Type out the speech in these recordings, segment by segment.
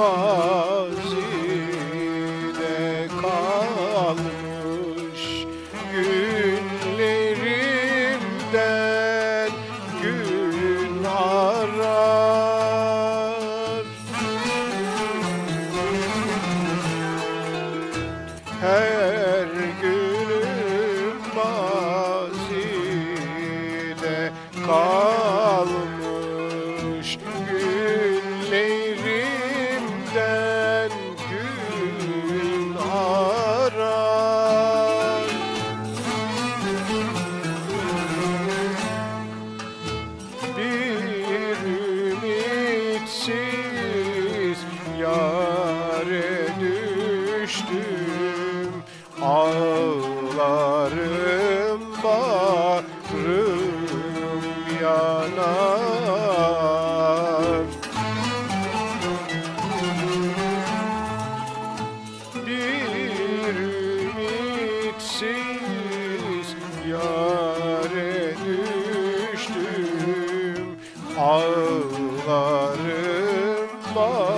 Oh. Ağlarım bağrım yanar. Bir ümitsiz yare düştüm. Ağlarım bağrım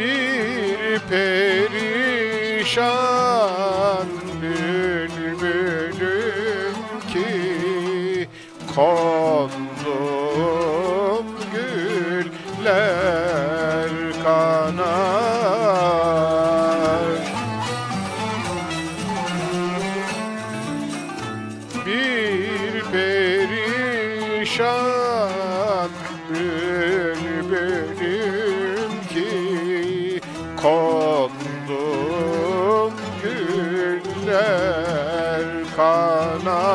Bir perişan bülbülüm ki kondum güller kanar. Bir perişan bülbülüm Kondum güller kana